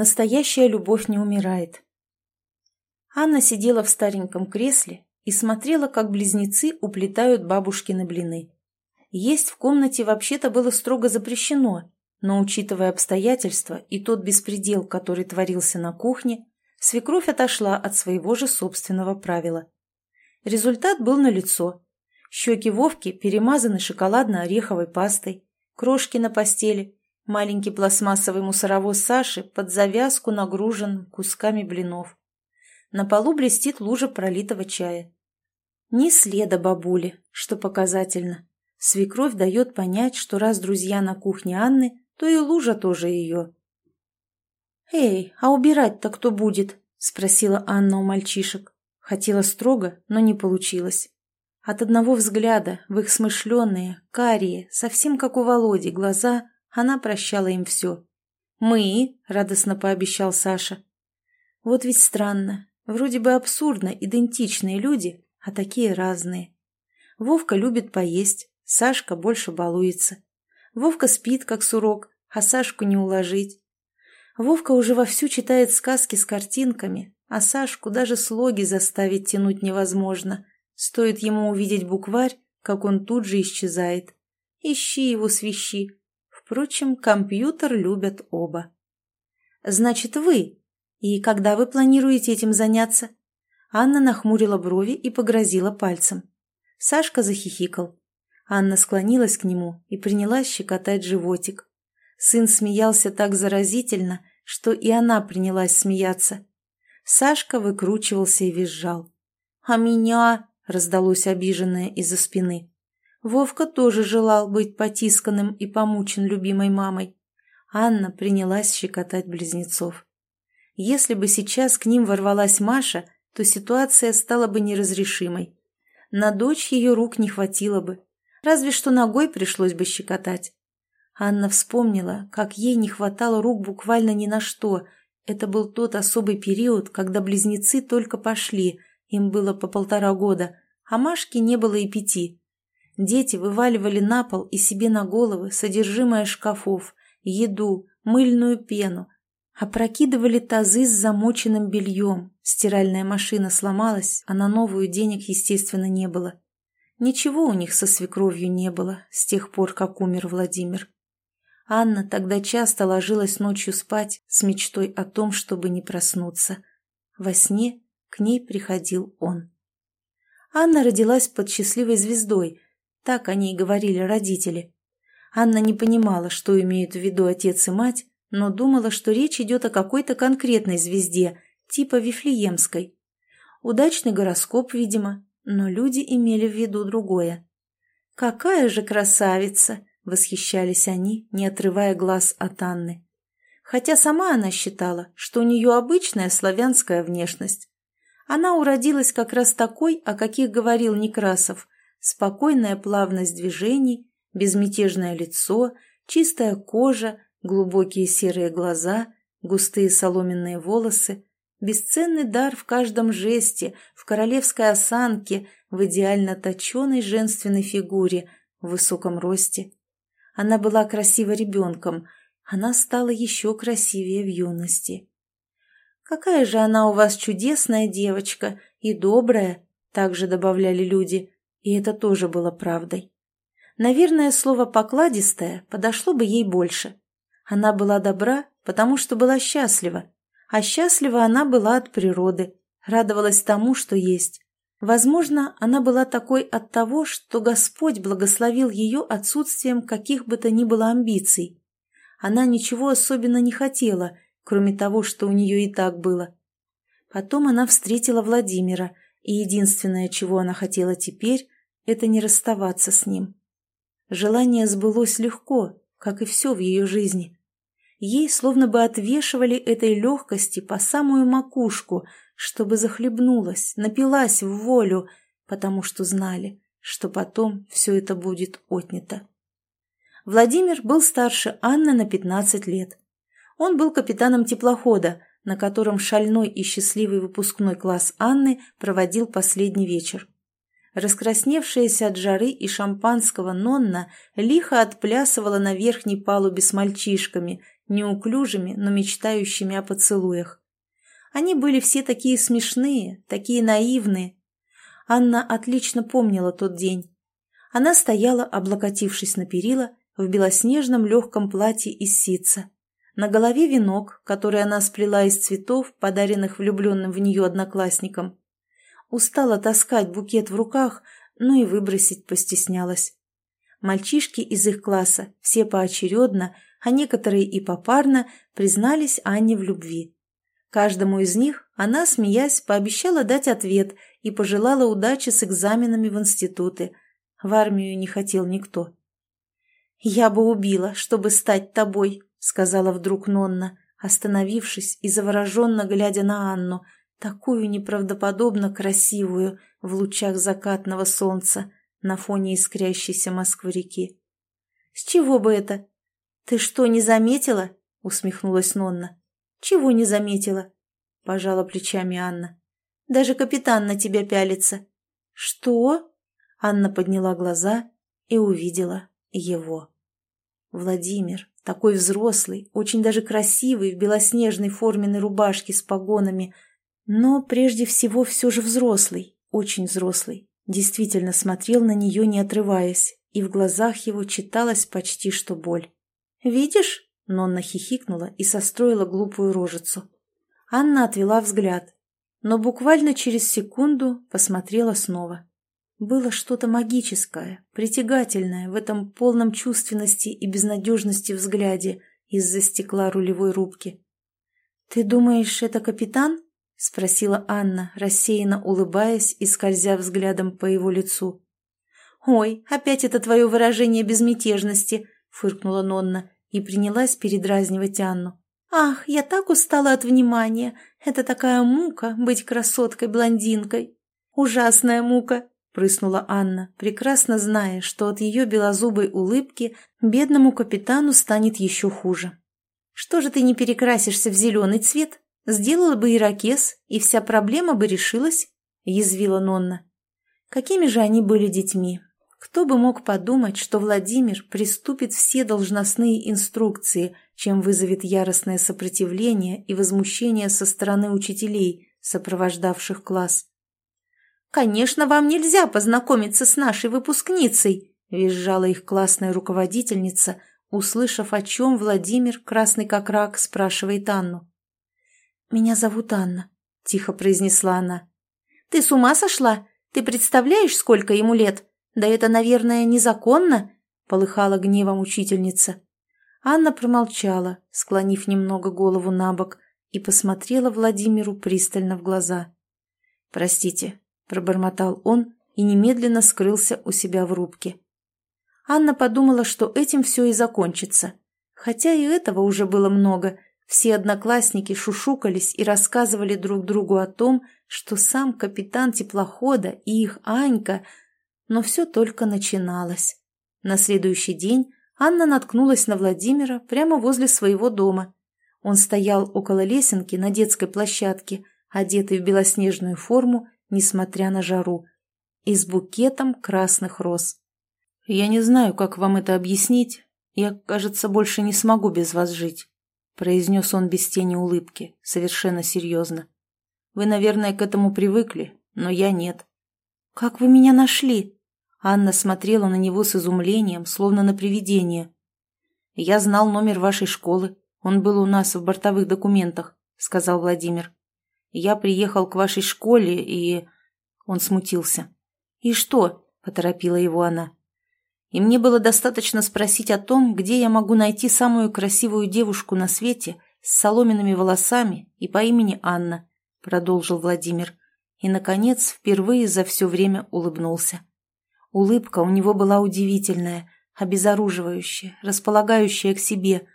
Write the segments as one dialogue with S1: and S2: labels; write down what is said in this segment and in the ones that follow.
S1: Настоящая любовь не умирает. Анна сидела в стареньком кресле и смотрела, как близнецы уплетают бабушкины блины. Есть в комнате вообще-то было строго запрещено, но, учитывая обстоятельства и тот беспредел, который творился на кухне, свекровь отошла от своего же собственного правила. Результат был налицо. Щеки Вовки перемазаны шоколадно-ореховой пастой, крошки на постели, маленький пластмассовый мусоровоз Саши под завязку нагружен кусками блинов. На полу блестит лужа пролитого чая. Ни следа бабули, что показательно. Свекровь дает понять, что раз друзья на кухне Анны, то и лужа тоже ее. «Эй, а убирать-то кто будет?» – спросила Анна у мальчишек. Хотела строго, но не получилось. От одного взгляда в их смышленные, карие, совсем как у Володи, глаза она прощала им все. «Мы?» – радостно пообещал Саша. Вот ведь странно. Вроде бы абсурдно идентичные люди, а такие разные. Вовка любит поесть, Сашка больше балуется. Вовка спит, как сурок, а Сашку не уложить. Вовка уже вовсю читает сказки с картинками, а Сашку даже слоги заставить тянуть невозможно. Стоит ему увидеть букварь, как он тут же исчезает. Ищи его свищи. Впрочем, компьютер любят оба. «Значит, вы. И когда вы планируете этим заняться?» Анна нахмурила брови и погрозила пальцем. Сашка захихикал. Анна склонилась к нему и принялась щекотать животик. Сын смеялся так заразительно, что и она принялась смеяться. Сашка выкручивался и визжал. «А меня?» — раздалось обиженное из-за спины. Вовка тоже желал быть потисканным и помучен любимой мамой. Анна принялась щекотать близнецов. Если бы сейчас к ним ворвалась Маша, то ситуация стала бы неразрешимой. На дочь ее рук не хватило бы. Разве что ногой пришлось бы щекотать. Анна вспомнила, как ей не хватало рук буквально ни на что. Это был тот особый период, когда близнецы только пошли, им было по полтора года, а Машке не было и пяти. Дети вываливали на пол и себе на головы содержимое шкафов, еду, мыльную пену, опрокидывали тазы с замоченным бельем. Стиральная машина сломалась, а на новую денег, естественно, не было. Ничего у них со свекровью не было с тех пор, как умер Владимир. Анна тогда часто ложилась ночью спать с мечтой о том, чтобы не проснуться. Во сне к ней приходил он. Анна родилась под счастливой звездой, так о ней говорили родители. Анна не понимала, что имеют в виду отец и мать, но думала, что речь идет о какой-то конкретной звезде, типа Вифлеемской. Удачный гороскоп, видимо, но люди имели в виду другое. «Какая же красавица!» — восхищались они, не отрывая глаз от Анны. Хотя сама она считала, что у нее обычная славянская внешность. Она уродилась как раз такой, о каких говорил Некрасов, спокойная плавность движений, безмятежное лицо, чистая кожа, глубокие серые глаза, густые соломенные волосы, бесценный дар в каждом жесте, в королевской осанке, в идеально точенной женственной фигуре, в высоком росте. Она была красива ребенком, она стала еще красивее в юности. «Какая же она у вас чудесная девочка и добрая!» — также добавляли люди, и это тоже было правдой. Наверное, слово «покладистая» подошло бы ей больше. Она была добра, потому что была счастлива, а счастлива она была от природы, радовалась тому, что есть. Возможно, она была такой от того, что Господь благословил ее отсутствием каких бы то ни было амбиций. Она ничего особенно не хотела, кроме того, что у нее и так было. Потом она встретила Владимира, и единственное, чего она хотела теперь, это не расставаться с ним. Желание сбылось легко, как и все в ее жизни. Ей словно бы отвешивали этой легкости по самую макушку, чтобы захлебнулась, напилась в волю, потому что знали, что потом все это будет отнято. Владимир был старше Анны на 15 лет. Он был капитаном теплохода, на котором шальной и счастливый выпускной класс Анны проводил последний вечер. Раскрасневшаяся от жары и шампанского Нонна лихо отплясывала на верхней палубе с мальчишками, неуклюжими, но мечтающими о поцелуях. Они были все такие смешные, такие наивные. Анна отлично помнила тот день. Она стояла, облокотившись на перила, в белоснежном легком платье из ситца. На голове венок, который она сплела из цветов, подаренных влюбленным в нее одноклассникам. Устала таскать букет в руках, но и выбросить постеснялась. Мальчишки из их класса, все поочередно, а некоторые и попарно, признались Анне в любви. Каждому из них она, смеясь, пообещала дать ответ и пожелала удачи с экзаменами в институты. В армию не хотел никто. «Я бы убила, чтобы стать тобой», — сказала вдруг Нонна, остановившись и завороженно глядя на Анну, такую неправдоподобно красивую в лучах закатного солнца на фоне искрящейся Москвы-реки. «С чего бы это?» «Ты что, не заметила?» — усмехнулась Нонна. «Чего не заметила?» — пожала плечами Анна. «Даже капитан на тебя пялится». «Что?» — Анна подняла глаза и увидела его. Владимир, такой взрослый, очень даже красивый, в белоснежной форменной рубашке с погонами, но прежде всего все же взрослый, очень взрослый, действительно смотрел на нее, не отрываясь, и в глазах его читалась почти что боль. «Видишь?» — Нонна хихикнула и состроила глупую рожицу. Анна отвела взгляд, но буквально через секунду посмотрела снова. Было что-то магическое, притягательное в этом полном чувственности и безнадежности взгляде из-за стекла рулевой рубки. «Ты думаешь, это капитан?» — спросила Анна, рассеянно улыбаясь и скользя взглядом по его лицу. «Ой, опять это твое выражение безмятежности!» — фыркнула Нонна и принялась передразнивать Анну. «Ах, я так устала от внимания! Это такая мука быть красоткой-блондинкой! Ужасная мука!» Прыснула Анна, прекрасно зная, что от ее белозубой улыбки бедному капитану станет еще хуже. «Что же ты не перекрасишься в зеленый цвет? Сделала бы ирокез, и вся проблема бы решилась», — язвила Нонна. Какими же они были детьми? Кто бы мог подумать, что Владимир приступит все должностные инструкции, чем вызовет яростное сопротивление и возмущение со стороны учителей, сопровождавших класс. «Конечно, вам нельзя познакомиться с нашей выпускницей!» – визжала их классная руководительница, услышав, о чем Владимир, красный как рак, спрашивает Анну. «Меня зовут Анна», – тихо произнесла она. «Ты с ума сошла? Ты представляешь, сколько ему лет? Да это, наверное, незаконно!» – полыхала гневом учительница. Анна промолчала, склонив немного голову на бок, и посмотрела Владимиру пристально в глаза. «Простите, пробормотал он и немедленно скрылся у себя в рубке. Анна подумала, что этим все и закончится. Хотя и этого уже было много. Все одноклассники шушукались и рассказывали друг другу о том, что сам капитан теплохода и их Анька... Но все только начиналось. На следующий день Анна наткнулась на Владимира прямо возле своего дома. Он стоял около лесенки на детской площадке, одетый в белоснежную форму несмотря на жару, и с букетом красных роз. «Я не знаю, как вам это объяснить. Я, кажется, больше не смогу без вас жить», — произнес он без тени улыбки, совершенно серьезно. «Вы, наверное, к этому привыкли, но я нет». «Как вы меня нашли?» Анна смотрела на него с изумлением, словно на привидение. «Я знал номер вашей школы. Он был у нас в бортовых документах», — сказал Владимир. Я приехал к вашей школе и...» Он смутился. «И что?» – поторопила его она. «И мне было достаточно спросить о том, где я могу найти самую красивую девушку на свете с соломенными волосами и по имени Анна», – продолжил Владимир. И, наконец, впервые за все время улыбнулся. Улыбка у него была удивительная, обезоруживающая, располагающая к себе.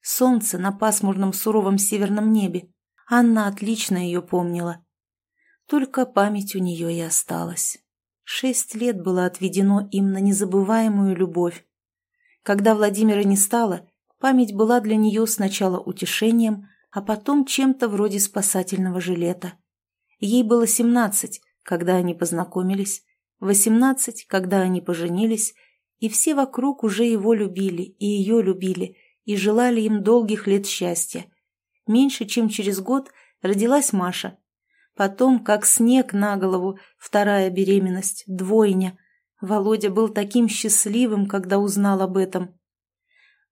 S1: Солнце на пасмурном суровом северном небе, Анна отлично ее помнила. Только память у нее и осталась. Шесть лет было отведено им на незабываемую любовь. Когда Владимира не стало, память была для нее сначала утешением, а потом чем-то вроде спасательного жилета. Ей было семнадцать, когда они познакомились, восемнадцать, когда они поженились, и все вокруг уже его любили и ее любили, и желали им долгих лет счастья. Меньше чем через год родилась Маша. Потом, как снег на голову, вторая беременность, двойня. Володя был таким счастливым, когда узнал об этом.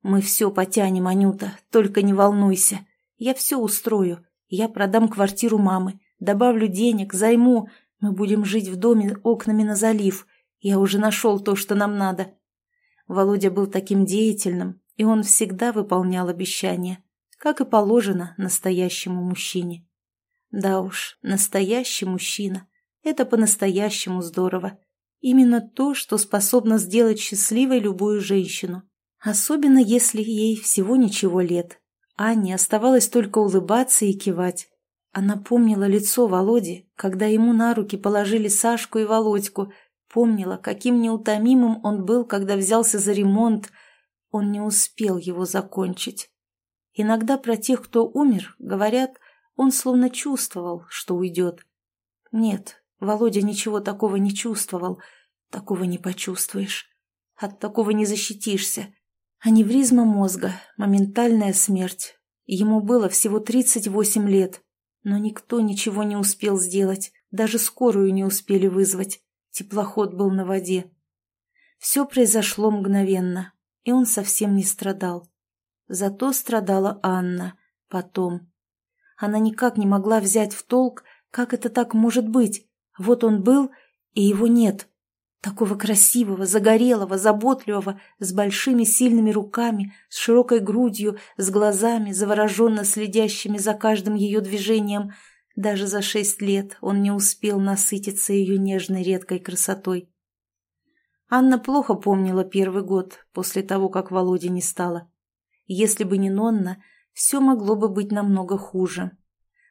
S1: «Мы все потянем, Анюта, только не волнуйся. Я все устрою. Я продам квартиру мамы, добавлю денег, займу. Мы будем жить в доме окнами на залив. Я уже нашел то, что нам надо». Володя был таким деятельным, и он всегда выполнял обещания, как и положено настоящему мужчине. Да уж, настоящий мужчина. Это по-настоящему здорово. Именно то, что способно сделать счастливой любую женщину. Особенно если ей всего ничего лет. Анне оставалось только улыбаться и кивать. Она помнила лицо Володи, когда ему на руки положили Сашку и Володьку, помнила, каким неутомимым он был, когда взялся за ремонт. Он не успел его закончить. Иногда про тех, кто умер, говорят, он словно чувствовал, что уйдет. Нет, Володя ничего такого не чувствовал. Такого не почувствуешь. От такого не защитишься. Аневризма мозга, моментальная смерть. Ему было всего 38 лет, но никто ничего не успел сделать, даже скорую не успели вызвать. Теплоход был на воде. Все произошло мгновенно, и он совсем не страдал. Зато страдала Анна потом. Она никак не могла взять в толк, как это так может быть. Вот он был, и его нет. Такого красивого, загорелого, заботливого, с большими сильными руками, с широкой грудью, с глазами, завороженно следящими за каждым ее движением. Даже за шесть лет он не успел насытиться ее нежной редкой красотой. Анна плохо помнила первый год после того, как Володи не стало. Если бы не Нонна, все могло бы быть намного хуже.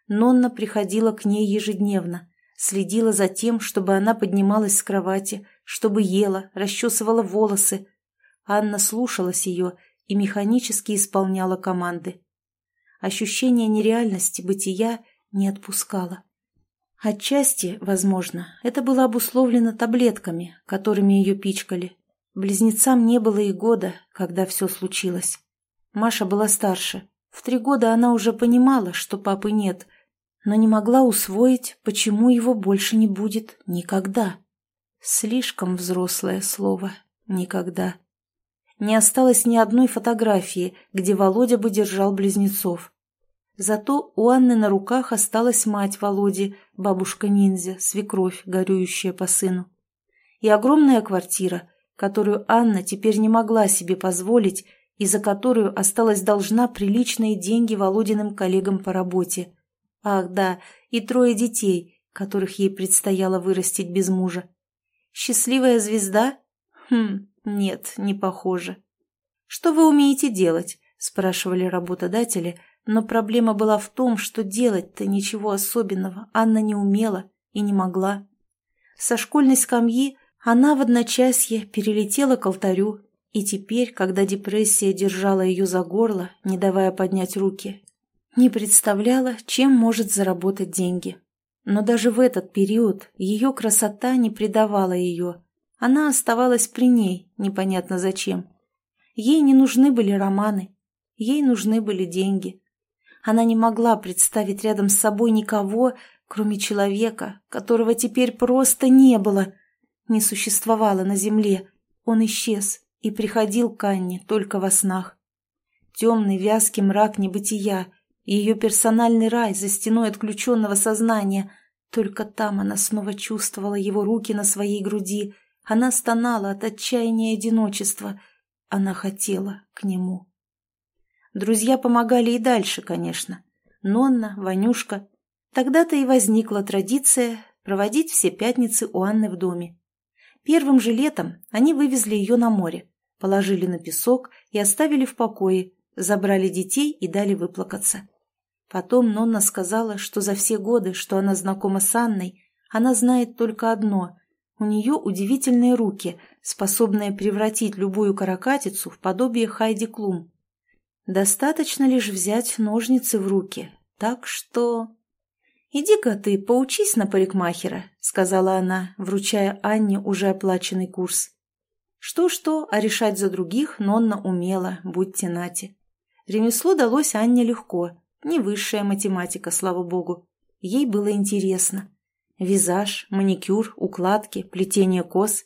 S1: Нонна приходила к ней ежедневно, следила за тем, чтобы она поднималась с кровати, чтобы ела, расчесывала волосы. Анна слушалась ее и механически исполняла команды. Ощущение нереальности бытия не отпускало. Отчасти, возможно, это было обусловлено таблетками, которыми ее пичкали. Близнецам не было и года, когда все случилось. Маша была старше. В три года она уже понимала, что папы нет, но не могла усвоить, почему его больше не будет никогда. Слишком взрослое слово «никогда». Не осталось ни одной фотографии, где Володя бы держал близнецов. Зато у Анны на руках осталась мать Володи, бабушка-ниндзя, свекровь, горюющая по сыну. И огромная квартира, которую Анна теперь не могла себе позволить и за которую осталась должна приличные деньги Володиным коллегам по работе. Ах да, и трое детей, которых ей предстояло вырастить без мужа. Счастливая звезда? Хм, нет, не похоже. Что вы умеете делать? Спрашивали работодатели, но проблема была в том, что делать-то ничего особенного Анна не умела и не могла. Со школьной скамьи она в одночасье перелетела к алтарю, и теперь, когда депрессия держала ее за горло, не давая поднять руки, не представляла, чем может заработать деньги. Но даже в этот период ее красота не предавала ее. Она оставалась при ней, непонятно зачем. Ей не нужны были романы, ей нужны были деньги. Она не могла представить рядом с собой никого, кроме человека, которого теперь просто не было, не существовало на земле. Он исчез и приходил к Анне только во снах. Темный вязкий мрак небытия, ее персональный рай за стеной отключенного сознания. Только там она снова чувствовала его руки на своей груди. Она стонала от отчаяния и одиночества. Она хотела к нему. Друзья помогали и дальше, конечно. Нонна, Ванюшка. Тогда-то и возникла традиция проводить все пятницы у Анны в доме. Первым же летом они вывезли ее на море, положили на песок и оставили в покое, забрали детей и дали выплакаться. Потом Нонна сказала, что за все годы, что она знакома с Анной, она знает только одно – у нее удивительные руки, способные превратить любую каракатицу в подобие Хайди Клум. Достаточно лишь взять ножницы в руки, так что... «Иди-ка ты, поучись на парикмахера», — сказала она, вручая Анне уже оплаченный курс. Что-что, а решать за других Нонна умела, будьте нати. Ремесло далось Анне легко, не высшая математика, слава богу. Ей было интересно. Визаж, маникюр, укладки, плетение кос.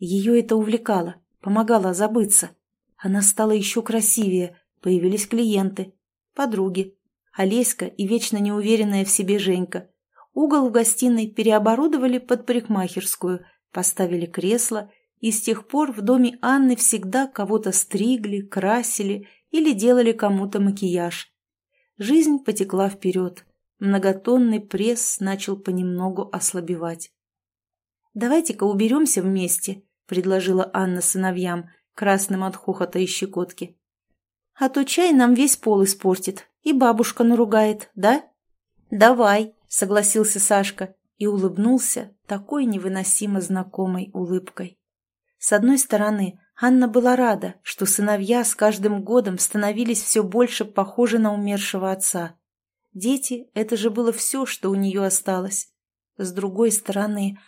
S1: Ее это увлекало, помогало забыться. Она стала еще красивее, появились клиенты, подруги, Олеська и вечно неуверенная в себе Женька. Угол в гостиной переоборудовали под парикмахерскую, поставили кресло, и с тех пор в доме Анны всегда кого-то стригли, красили или делали кому-то макияж. Жизнь потекла вперед. Многотонный пресс начал понемногу ослабевать. «Давайте-ка уберемся вместе», — предложила Анна сыновьям, красным от хохота и щекотки. «А то чай нам весь пол испортит, и бабушка наругает, да?» «Давай», — согласился Сашка и улыбнулся такой невыносимо знакомой улыбкой. С одной стороны, Анна была рада, что сыновья с каждым годом становились все больше похожи на умершего отца. Дети — это же было все, что у нее осталось. С другой стороны,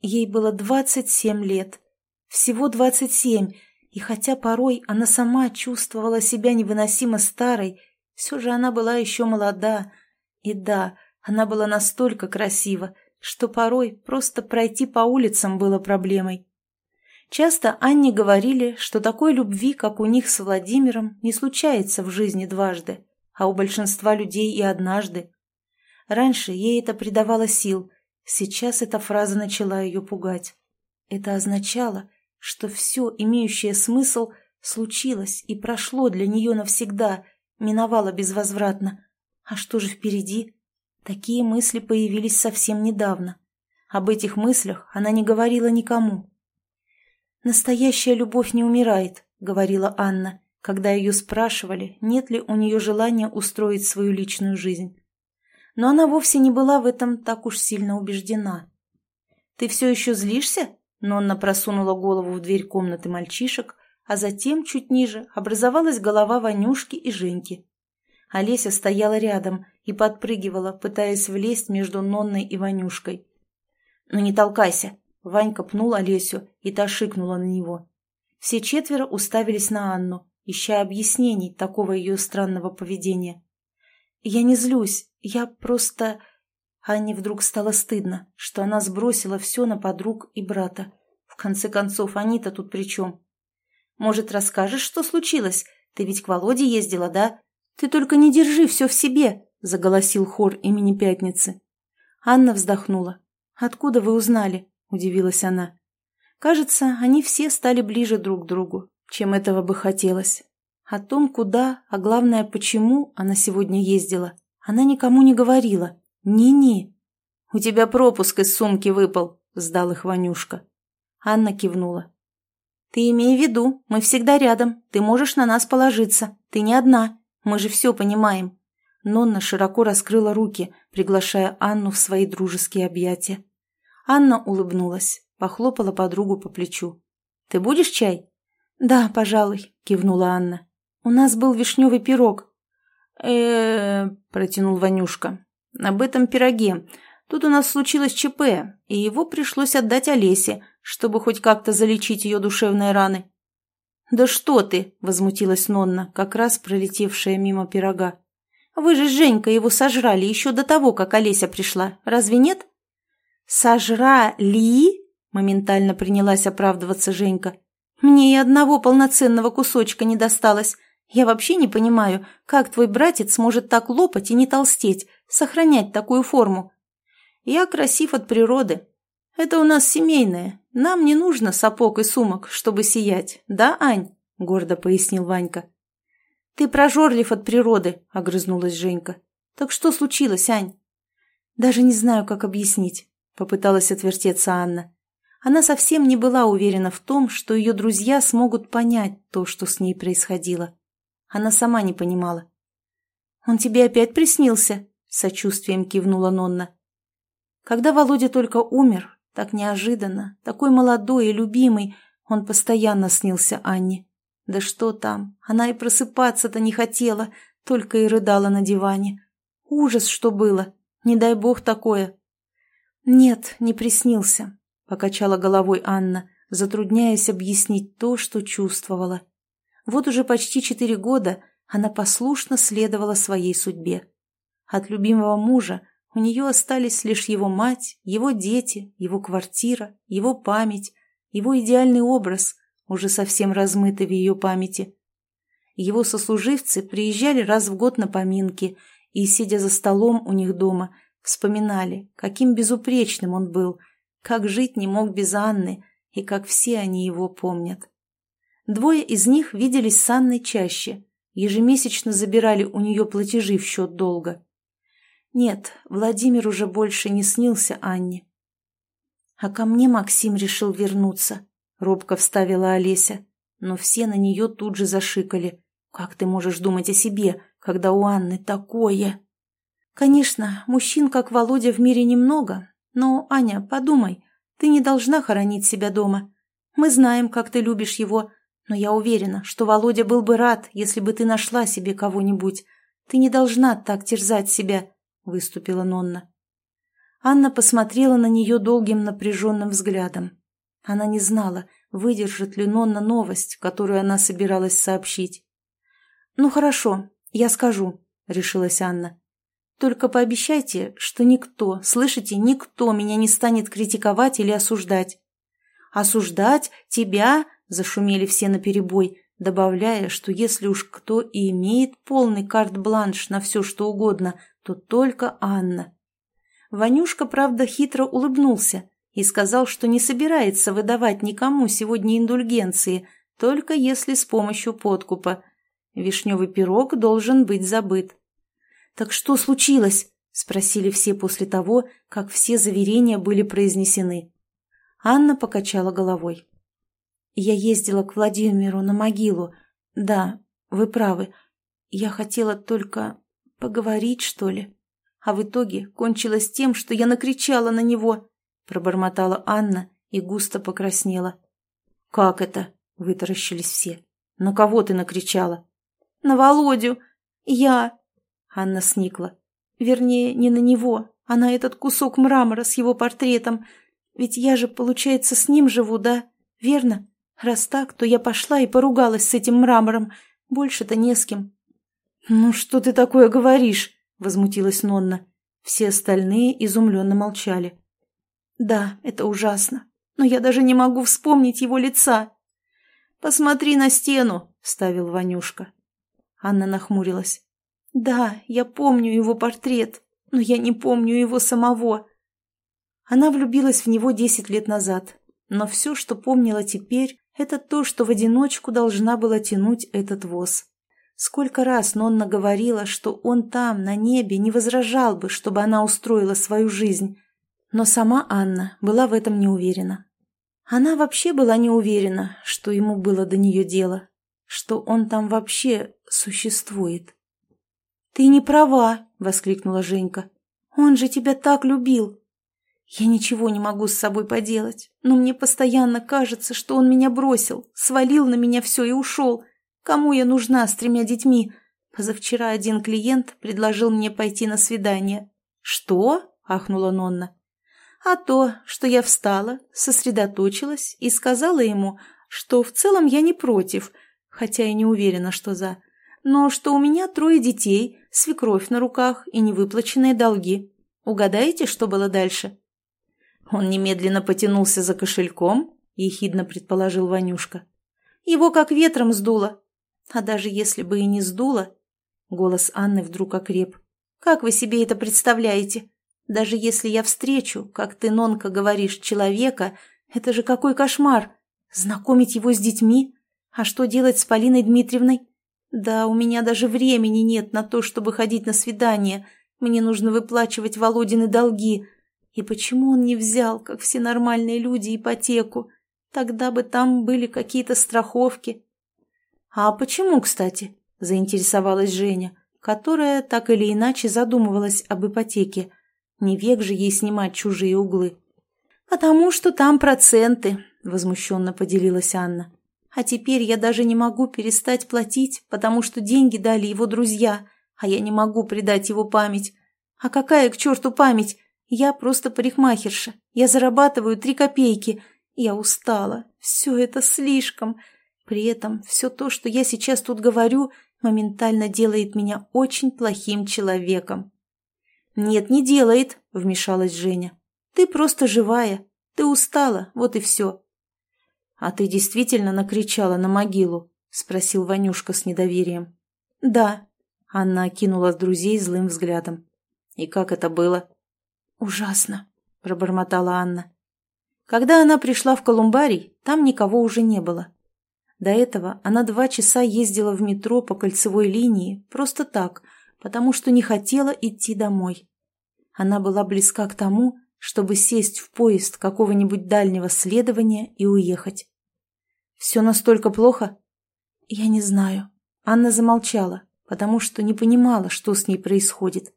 S1: ей было двадцать семь лет. Всего двадцать семь, и хотя порой она сама чувствовала себя невыносимо старой, все же она была еще молода. И да, она была настолько красива, что порой просто пройти по улицам было проблемой. Часто Анне говорили, что такой любви, как у них с Владимиром, не случается в жизни дважды, а у большинства людей и однажды. Раньше ей это придавало сил, сейчас эта фраза начала ее пугать. Это означало, что все, имеющее смысл, случилось и прошло для нее навсегда, миновало безвозвратно. А что же впереди? Такие мысли появились совсем недавно. Об этих мыслях она не говорила никому. «Настоящая любовь не умирает», — говорила Анна, когда ее спрашивали, нет ли у нее желания устроить свою личную жизнь. Но она вовсе не была в этом так уж сильно убеждена. «Ты все еще злишься?» Нонна просунула голову в дверь комнаты мальчишек, а затем, чуть ниже, образовалась голова Ванюшки и Женьки. Олеся стояла рядом и подпрыгивала, пытаясь влезть между Нонной и Ванюшкой. «Ну не толкайся!» Ванька пнул Олесю, и та шикнула на него. Все четверо уставились на Анну, ища объяснений такого ее странного поведения. «Я не злюсь, я просто...» Анне вдруг стало стыдно, что она сбросила все на подруг и брата. В конце концов, они-то тут при чем? «Может, расскажешь, что случилось? Ты ведь к Володе ездила, да? Ты только не держи все в себе!» — заголосил хор имени Пятницы. Анна вздохнула. «Откуда вы узнали?» — удивилась она. Кажется, они все стали ближе друг к другу, чем этого бы хотелось. О том, куда, а главное, почему она сегодня ездила, она никому не говорила. «Ни-ни». «У тебя пропуск из сумки выпал», — сдал их Ванюшка. Анна кивнула. «Ты имей в виду, мы всегда рядом, ты можешь на нас положиться, ты не одна, мы же все понимаем». Нонна широко раскрыла руки, приглашая Анну в свои дружеские объятия. Анна улыбнулась, похлопала подругу по плечу. «Ты будешь чай?» «Да, пожалуй», — кивнула Анна. «У нас был вишневый пирог». э протянул Ванюшка. «Об этом пироге. Тут у нас случилось ЧП, и его пришлось отдать Олесе, чтобы хоть как-то залечить ее душевные раны». «Да что ты!» — возмутилась Нонна, как раз пролетевшая мимо пирога. «Вы же с Женькой его сожрали еще до того, как Олеся пришла. Разве нет?» «Сожрали?» – моментально принялась оправдываться Женька. «Мне и одного полноценного кусочка не досталось. Я вообще не понимаю, как твой братец может так лопать и не толстеть, сохранять такую форму. Я красив от природы. Это у нас семейное. Нам не нужно сапог и сумок, чтобы сиять. Да, Ань?» – гордо пояснил Ванька. «Ты прожорлив от природы», – огрызнулась Женька. «Так что случилось, Ань?» «Даже не знаю, как объяснить. Попыталась отвертеться Анна. Она совсем не была уверена в том, что ее друзья смогут понять то, что с ней происходило. Она сама не понимала. «Он тебе опять приснился?» — сочувствием кивнула Нонна. Когда Володя только умер, так неожиданно, такой молодой и любимый, он постоянно снился Анне. Да что там, она и просыпаться-то не хотела, только и рыдала на диване. Ужас, что было. Не дай бог такое. «Нет, не приснился», — покачала головой Анна, затрудняясь объяснить то, что чувствовала. Вот уже почти четыре года Она послушно следовала своей судьбе. От любимого мужа у нее остались лишь его мать, его дети, его квартира, его память, его идеальный образ, уже совсем размытый в ее памяти. Его сослуживцы приезжали раз в год на поминки и, сидя за столом у них дома, вспоминали, каким безупречным он был, как жить не мог без Анны и как все они его помнят. Двое из них виделись с Анной чаще, ежемесячно забирали у нее платежи в счет долга. Нет, Владимир уже больше не снился Анне. А ко мне Максим решил вернуться, робко вставила Олеся, но все на нее тут же зашикали. Как ты можешь думать о себе, когда у Анны такое? Конечно, мужчин, как Володя, в мире немного, но, Аня, подумай, ты не должна хоронить себя дома. Мы знаем, как ты любишь его, но я уверена, что Володя был бы рад, если бы ты нашла себе кого-нибудь. Ты не должна так терзать себя выступила Нонна. Анна посмотрела на нее долгим напряженным взглядом. Она не знала, выдержит ли Нонна новость, которую она собиралась сообщить. «Ну хорошо, я скажу», — решилась Анна. «Только пообещайте, что никто, слышите, никто меня не станет критиковать или осуждать». «Осуждать? Тебя?» — зашумели все наперебой, добавляя, что если уж кто и имеет полный карт-бланш на все что угодно, то только Анна. Ванюшка, правда, хитро улыбнулся и сказал, что не собирается выдавать никому сегодня индульгенции, только если с помощью подкупа. Вишневый пирог должен быть забыт. «Так что случилось?» – спросили все после того, как все заверения были произнесены. Анна покачала головой. «Я ездила к Владимиру на могилу. Да, вы правы. Я хотела только Поговорить, что ли? А в итоге кончилось тем, что я накричала на него, пробормотала Анна и густо покраснела. Как это? Вытаращились все. На кого ты накричала? На Володю. Я. Анна сникла. Вернее, не на него, а на этот кусок мрамора с его портретом. Ведь я же, получается, с ним живу, да? Верно? Раз так, то я пошла и поругалась с этим мрамором. Больше-то не с кем. «Ну что ты такое говоришь?» — возмутилась Нонна. Все остальные изумленно молчали. «Да, это ужасно, но я даже не могу вспомнить его лица». «Посмотри на стену», — ставил Ванюшка. Анна нахмурилась. «Да, я помню его портрет, но я не помню его самого». Она влюбилась в него десять лет назад, но все, что помнила теперь, это то, что в одиночку должна была тянуть этот воз. Сколько раз Нонна говорила, что он там, на небе, не возражал бы, чтобы она устроила свою жизнь. Но сама Анна была в этом не уверена. Она вообще была не уверена, что ему было до нее дело, что он там вообще существует. «Ты не права!» — воскликнула Женька. «Он же тебя так любил!» «Я ничего не могу с собой поделать, но мне постоянно кажется, что он меня бросил, свалил на меня все и ушел, Кому я нужна с тремя детьми? Позавчера один клиент предложил мне пойти на свидание. «Что?» – ахнула Нонна. «А то, что я встала, сосредоточилась и сказала ему, что в целом я не против, хотя и не уверена, что за, но что у меня трое детей, свекровь на руках и невыплаченные долги. Угадаете, что было дальше?» Он немедленно потянулся за кошельком, ехидно предположил Ванюшка. Его как ветром сдуло. А даже если бы и не сдуло... Голос Анны вдруг окреп. Как вы себе это представляете? Даже если я встречу, как ты, Нонка, говоришь, человека, это же какой кошмар! Знакомить его с детьми? А что делать с Полиной Дмитриевной? Да, у меня даже времени нет на то, чтобы ходить на свидание. Мне нужно выплачивать Володины долги. И почему он не взял, как все нормальные люди, ипотеку? Тогда бы там были какие-то страховки. «А почему, кстати?» – заинтересовалась Женя, которая так или иначе задумывалась об ипотеке. Не век же ей снимать чужие углы. «Потому что там проценты», – возмущенно поделилась Анна. «А теперь я даже не могу перестать платить, потому что деньги дали его друзья, а я не могу предать его память. А какая к черту память? Я просто парикмахерша. Я зарабатываю три копейки. Я устала. Все это слишком. При этом все то, что я сейчас тут говорю, моментально делает меня очень плохим человеком. «Нет, не делает», — вмешалась Женя. «Ты просто живая. Ты устала, вот и все». «А ты действительно накричала на могилу?» — спросил Ванюшка с недоверием. «Да», — Анна окинула друзей злым взглядом. «И как это было?» «Ужасно», — пробормотала Анна. Когда она пришла в Колумбарий, там никого уже не было. До этого она два часа ездила в метро по кольцевой линии просто так, потому что не хотела идти домой. Она была близка к тому, чтобы сесть в поезд какого-нибудь дальнего следования и уехать. «Все настолько плохо?» «Я не знаю». Анна замолчала, потому что не понимала, что с ней происходит.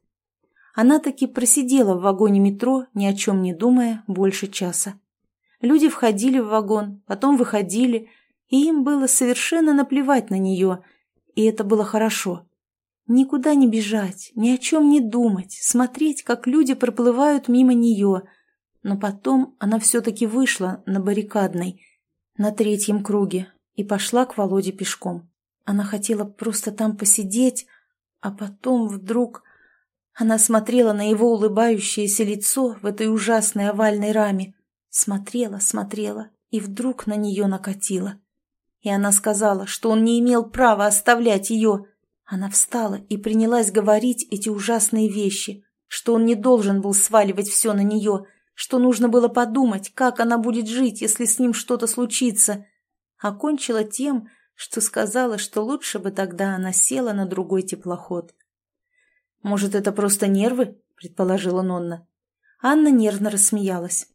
S1: Она таки просидела в вагоне метро, ни о чем не думая, больше часа. Люди входили в вагон, потом выходили, и им было совершенно наплевать на нее, и это было хорошо. Никуда не бежать, ни о чем не думать, смотреть, как люди проплывают мимо нее. Но потом она все-таки вышла на баррикадной, на третьем круге, и пошла к Володе пешком. Она хотела просто там посидеть, а потом вдруг... Она смотрела на его улыбающееся лицо в этой ужасной овальной раме. Смотрела, смотрела, и вдруг на нее накатила. И она сказала, что он не имел права оставлять ее. Она встала и принялась говорить эти ужасные вещи, что он не должен был сваливать все на нее, что нужно было подумать, как она будет жить, если с ним что-то случится. Окончила тем, что сказала, что лучше бы тогда она села на другой теплоход. «Может, это просто нервы?» – предположила Нонна. Анна нервно рассмеялась.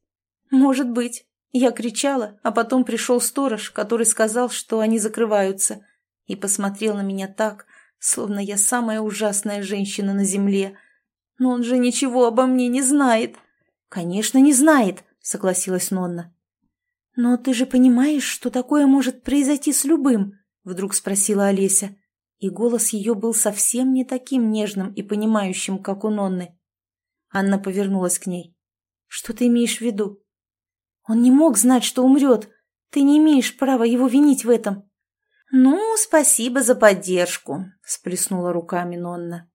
S1: «Может быть. Я кричала, а потом пришел сторож, который сказал, что они закрываются, и посмотрел на меня так, словно я самая ужасная женщина на земле. Но он же ничего обо мне не знает. Конечно, не знает, согласилась Нонна. Но ты же понимаешь, что такое может произойти с любым? Вдруг спросила Олеся. И голос ее был совсем не таким нежным и понимающим, как у Нонны. Анна повернулась к ней. «Что ты имеешь в виду?» Он не мог знать, что умрет. Ты не имеешь права его винить в этом. «Ну, спасибо за поддержку», — сплеснула руками Нонна.